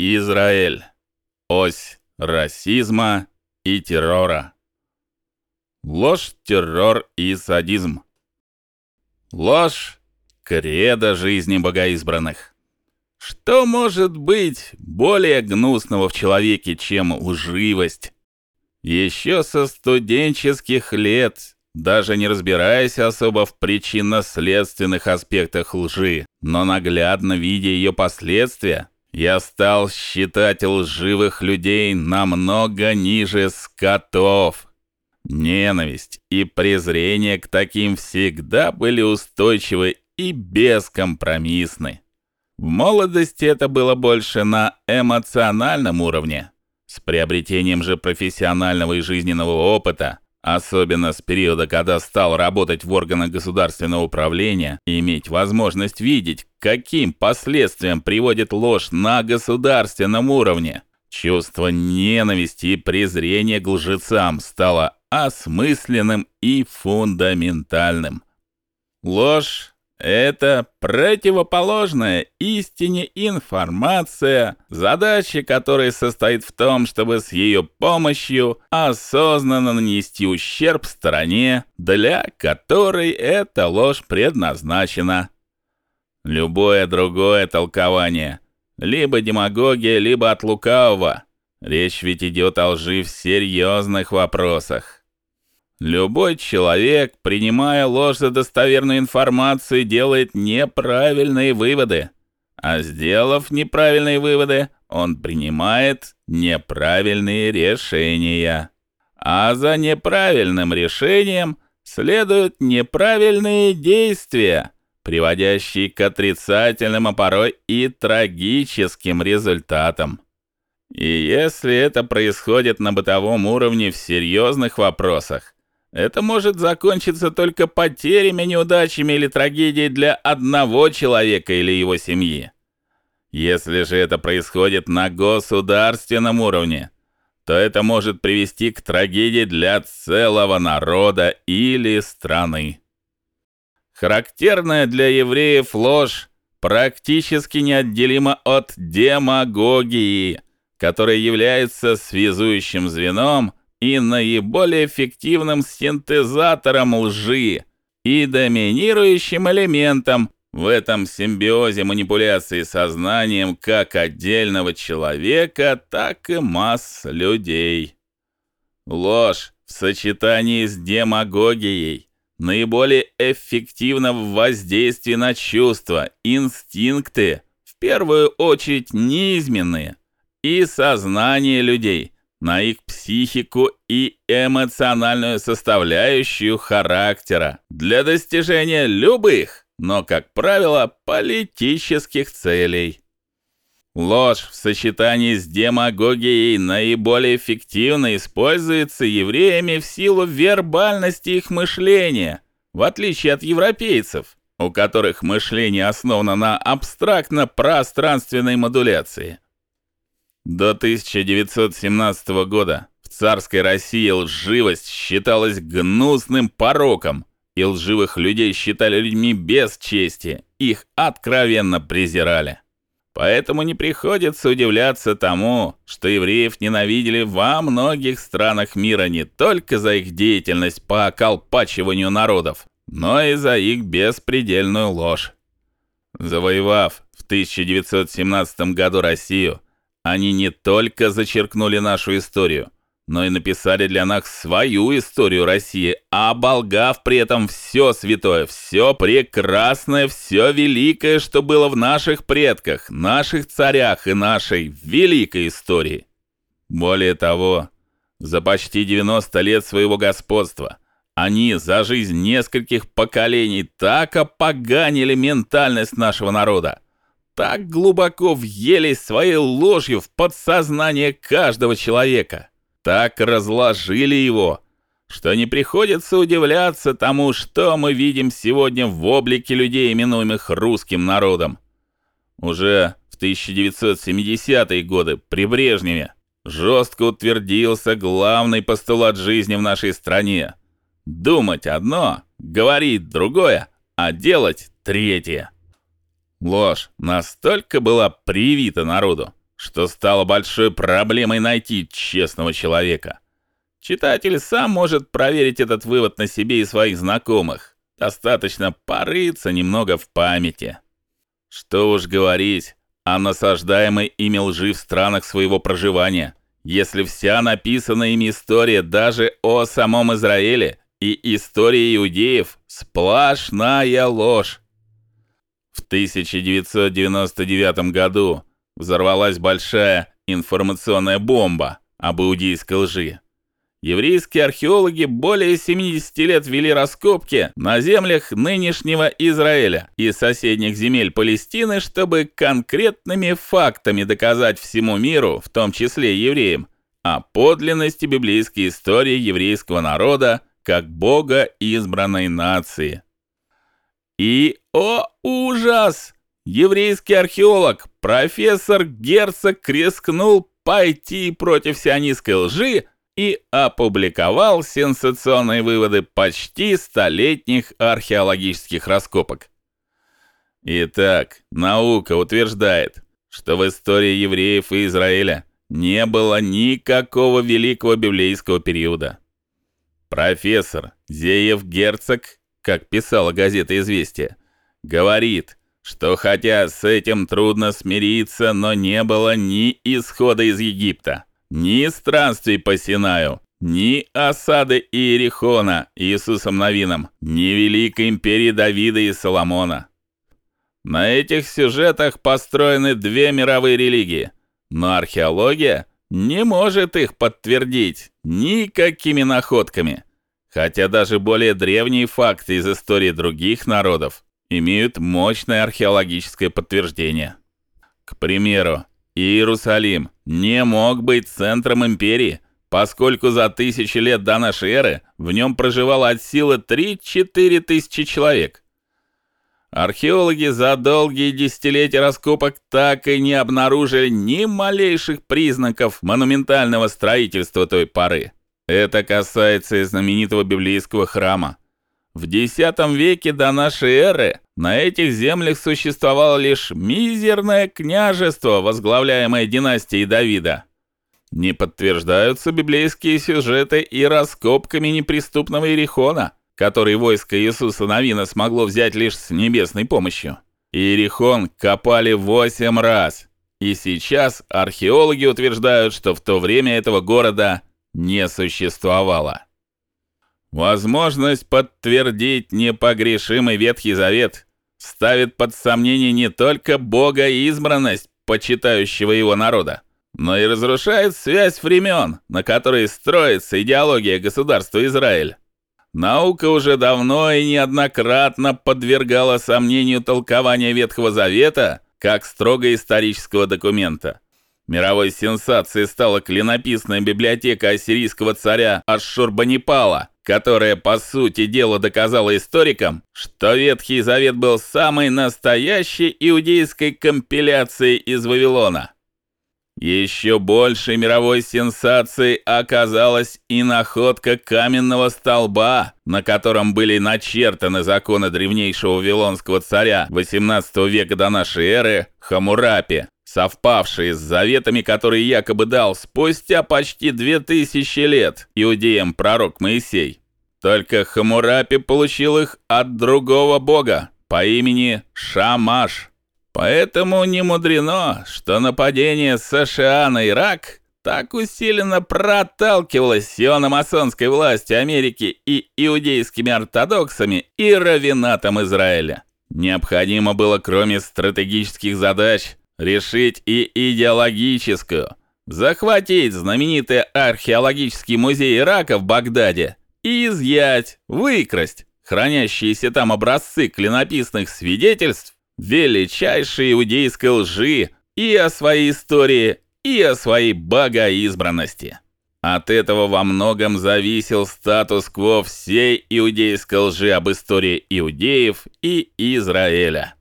Израиль. Ось расизма и террора. Ложь, террор и садизм. Ложь кредо жизни богоизбранных. Что может быть более гнусного в человеке, чем лживость? Еще со студенческих лет, даже не разбираясь особо в причинно-следственных аспектах лжи, но наглядно видя ее последствия, я стал считать лживых людей намного ниже скотов. Ненависть и презрение к таким всегда были устойчивы и бескомпромиссны. В молодости это было больше на эмоциональном уровне. С приобретением же профессионального и жизненного опыта, особенно с периода, когда стал работать в органах государственного управления и иметь возможность видеть, каким последствиям приводит ложь на государственном уровне, чувство ненависти и презрения к лжецам стало осмысленным и фундаментальным. Ложь это противоположная истине информация, задача которой состоит в том, чтобы с ее помощью осознанно нанести ущерб стороне, для которой эта ложь предназначена. Любое другое толкование либо демагогия, либо от лукавого. Речь ведь идет о лжи в серьезных вопросах. Любой человек, принимая ложь достоверную информацию, делает неправильные выводы. А сделав неправильные выводы, он принимает неправильные решения. А за неправильным решением следуют неправильные действия, приводящие к отрицательным, а порой и трагическим результатам. И если это происходит на бытовом уровне в серьезных вопросах, это может закончиться только потерями, неудачами или трагедией для одного человека или его семьи. Если же это происходит на государственном уровне, то это может привести к трагедии для целого народа или страны. Характерная для евреев ложь практически неотделима от демагогии, которая является связующим звеном и наиболее эффективным синтезатором лжи и доминирующим элементом в этом симбиозе манипуляции сознанием как отдельного человека, так и масс людей. Ложь в сочетании с демагогией наиболее эффективна в воздействии на чувства, инстинкты, в первую очередь низменные, и сознание людей – на их психику и эмоциональную составляющую характера для достижения любых, но, как правило, политических целей. Ложь в сочетании с демагогией наиболее эффективно используется евреями в силу вербальности их мышления, в отличие от европейцев, у которых мышление основано на абстрактно-пространственной модуляции. До 1917 года в царской России лживость считалась гнусным пороком, и лживых людей считали людьми без чести, их откровенно презирали. Поэтому не приходится удивляться тому, что евреев ненавидели во многих странах мира не только за их деятельность по околпачиванию народов, но и за их беспредельную ложь. Завоевав в 1917 году Россию, они не только зачеркнули нашу историю, но и написали для нас свою историю России, оболгав при этом все святое, все прекрасное, все великое, что было в наших предках, наших царях и нашей великой истории. Более того, за почти 90 лет своего господства они за жизнь нескольких поколений так опоганили ментальность нашего народа, так глубоко въелись своей ложью в подсознание каждого человека, так разложили его, что не приходится удивляться тому, что мы видим сегодня в облике людей, именуемых русским народом. Уже в 1970-е годы при Брежневе жестко утвердился главный постулат жизни в нашей стране: думать одно, говорить другое, а делать третье. Ложь настолько была привита народу, что стало большой проблемой найти честного человека. Читатель сам может проверить этот вывод на себе и своих знакомых. Достаточно порыться немного в памяти. Что уж говорить о насаждаемой ими лжи в странах своего проживания, если вся написанная ими история даже о самом Израиле и истории иудеев сплошная ложь. В 1999 году взорвалась большая информационная бомба об иудейской лжи. Еврейские археологи более 70 лет вели раскопки на землях нынешнего Израиля и соседних земель Палестины, чтобы конкретными фактами доказать всему миру, в том числе евреям, о подлинности библейской истории еврейского народа как бога избранной нации. И о ужас! Еврейский археолог профессор Герцог рискнул пойти против сионистской лжи и опубликовал сенсационные выводы почти столетних археологических раскопок. Итак, наука утверждает, что в истории евреев и Израиля не было никакого великого библейского периода. Профессор Зеев Герцог, как писала газета Известия, говорит, что хотя с этим трудно смириться, но не было ни исхода из Египта, ни странствий по Синаю, ни осады Иерихона Иисусом Новином, ни великой империи Давида и Соломона. На этих сюжетах построены две мировые религии, но археология не может их подтвердить никакими находками, хотя даже более древние факты из истории других народов имеют мощное археологическое подтверждение. К примеру, Иерусалим не мог быть центром империи, поскольку за тысячи лет до нашей эры в нем проживало от силы 3-4 тысячи человек. Археологи за долгие десятилетия раскопок так и не обнаружили ни малейших признаков монументального строительства той поры. Это касается и знаменитого библейского храма. В X веке до нашей эры на этих землях существовало лишь мизерное княжество, возглавляемое династией Давида. Не подтверждаются библейские сюжеты и раскопками неприступного Иерихона, который войско Иисуса Навина смогло взять лишь с небесной помощью. Иерихон копали восемь раз, и сейчас археологи утверждают, что в то время этого города не существовало. Возможность подтвердить непогрешимый Ветхий Завет ставит под сомнение не только Бога и избранность почитающего его народа, но и разрушает связь времен, на которой строится идеология государства Израиль. Наука уже давно и неоднократно подвергала сомнению толкование Ветхого Завета как строго исторического документа. Мировой сенсацией стала клинописная библиотека ассирийского царя Ашшурбанипала, которая по сути дела доказала историкам, что Ветхий Завет был самой настоящей иудейской компиляцией из Вавилона. Еще большей мировой сенсацией оказалась и находка каменного столба, на котором были начертаны законы древнейшего вавилонского царя XVIII века до нашей эры Хамурапи, совпавшие с заветами, которые якобы дал спустя почти две тысячи лет иудеям пророк Моисей. Только Хамурапи получил их от другого бога по имени Шамаш. Поэтому не мудрено, что нападение США на Ирак так усиленно проталкивалось сионо-масонской властью Америки и иудейскими ортодоксами и раввинатом Израиля. Необходимо было, кроме стратегических задач, решить и идеологическую. Захватить знаменитый археологический музей Ирака в Багдаде и изъять, выкрасть хранящиеся там образцы клинописных свидетельств величайшей иудейской лжи и о своей истории, и о своей богоизбранности. От этого во многом зависел статус-кво всей иудейской лжи об истории иудеев и Израиля.